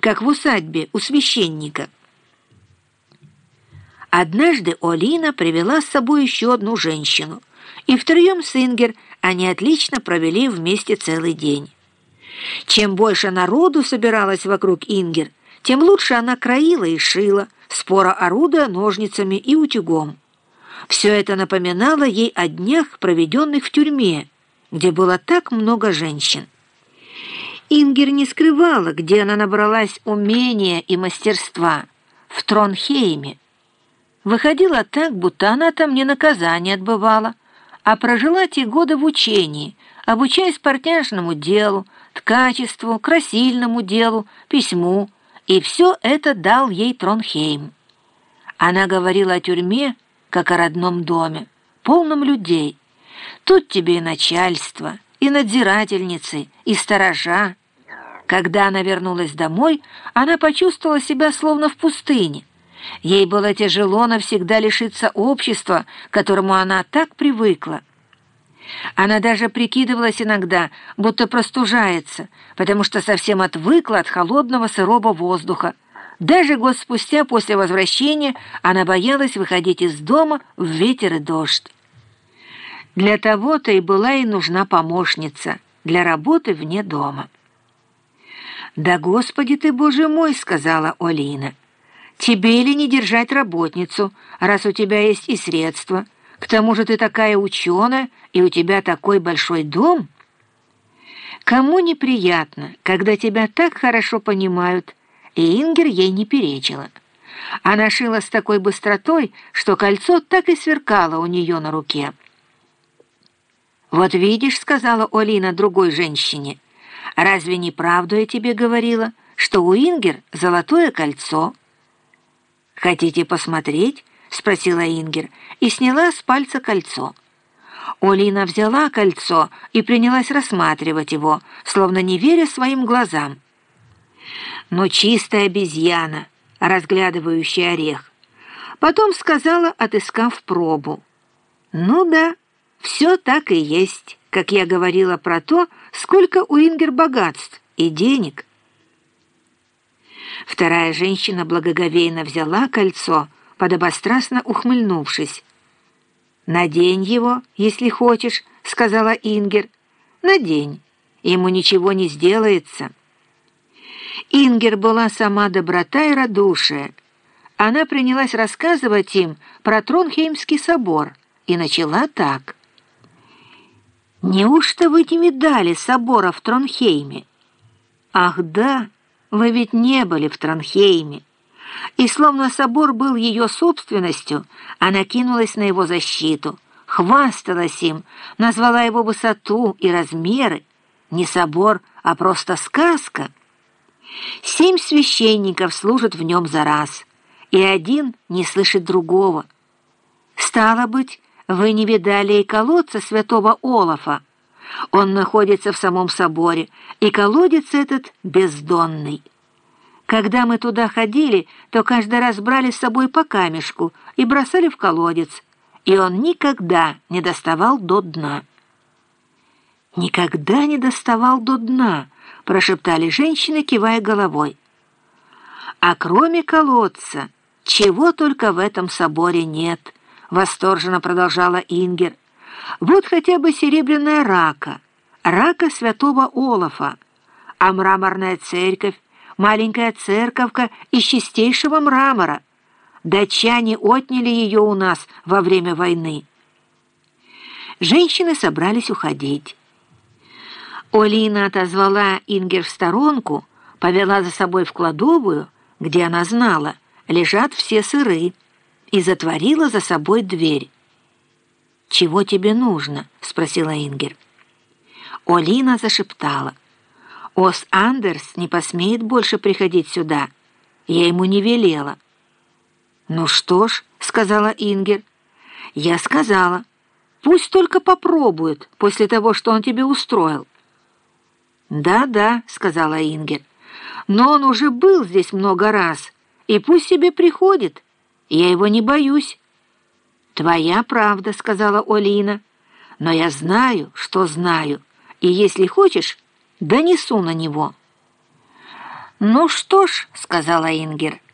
как в усадьбе у священника. Однажды Олина привела с собой еще одну женщину, и втроем с Ингер они отлично провели вместе целый день. Чем больше народу собиралось вокруг Ингер, тем лучше она краила и шила, спора орудуя ножницами и утюгом. Все это напоминало ей о днях, проведенных в тюрьме, где было так много женщин. Ингер не скрывала, где она набралась умения и мастерства — в Тронхейме. Выходило так, будто она там не наказание отбывала, а прожила те годы в учении, обучаясь портняжному делу, ткачеству, красильному делу, письму, и все это дал ей Тронхейм. Она говорила о тюрьме, как о родном доме, полном людей. Тут тебе и начальство, и надзирательницы, и сторожа. Когда она вернулась домой, она почувствовала себя словно в пустыне. Ей было тяжело навсегда лишиться общества, к которому она так привыкла. Она даже прикидывалась иногда, будто простужается, потому что совсем отвыкла от холодного сырого воздуха. Даже год спустя после возвращения она боялась выходить из дома в ветер и дождь. Для того-то и была ей нужна помощница для работы вне дома. «Да, Господи ты, Боже мой!» — сказала Олина. «Тебе ли не держать работницу, раз у тебя есть и средства?» К тому же ты такая ученая, и у тебя такой большой дом. Кому неприятно, когда тебя так хорошо понимают, и Ингер ей не перечила. Она шила с такой быстротой, что кольцо так и сверкало у нее на руке. «Вот видишь», — сказала Олина другой женщине, «разве не правду я тебе говорила, что у Ингер золотое кольцо?» «Хотите посмотреть?» — спросила Ингер и сняла с пальца кольцо. Олина взяла кольцо и принялась рассматривать его, словно не веря своим глазам. Но чистая обезьяна, разглядывающая орех. Потом сказала, отыскав пробу. «Ну да, все так и есть, как я говорила про то, сколько у Ингер богатств и денег». Вторая женщина благоговейно взяла кольцо, подобострастно ухмыльнувшись. «Надень его, если хочешь», — сказала Ингер. «Надень, ему ничего не сделается». Ингер была сама доброта и радушие. Она принялась рассказывать им про Тронхеймский собор и начала так. «Неужто вы не видали собора в Тронхейме?» «Ах да, вы ведь не были в Тронхейме». И словно собор был ее собственностью, она кинулась на его защиту, хвасталась им, назвала его высоту и размеры. Не собор, а просто сказка. Семь священников служат в нем за раз, и один не слышит другого. Стало быть, вы не видали и колодца святого Олафа. Он находится в самом соборе, и колодец этот бездонный. Когда мы туда ходили, то каждый раз брали с собой по камешку и бросали в колодец, и он никогда не доставал до дна. «Никогда не доставал до дна», — прошептали женщины, кивая головой. «А кроме колодца, чего только в этом соборе нет», — восторженно продолжала Ингер. «Вот хотя бы серебряная рака, рака святого Олафа, а мраморная церковь, маленькая церковка из чистейшего мрамора. Датчане отняли ее у нас во время войны. Женщины собрались уходить. Олина отозвала Ингер в сторонку, повела за собой в кладовую, где она знала, лежат все сыры, и затворила за собой дверь. «Чего тебе нужно?» — спросила Ингер. Олина зашептала — Ос Андерс не посмеет больше приходить сюда. Я ему не велела». «Ну что ж», — сказала Ингер, — «я сказала, пусть только попробует после того, что он тебе устроил». «Да-да», — сказала Ингер, — «но он уже был здесь много раз, и пусть себе приходит, я его не боюсь». «Твоя правда», — сказала Олина, — «но я знаю, что знаю, и если хочешь...» донесу на него». «Ну что ж», — сказала Ингер, —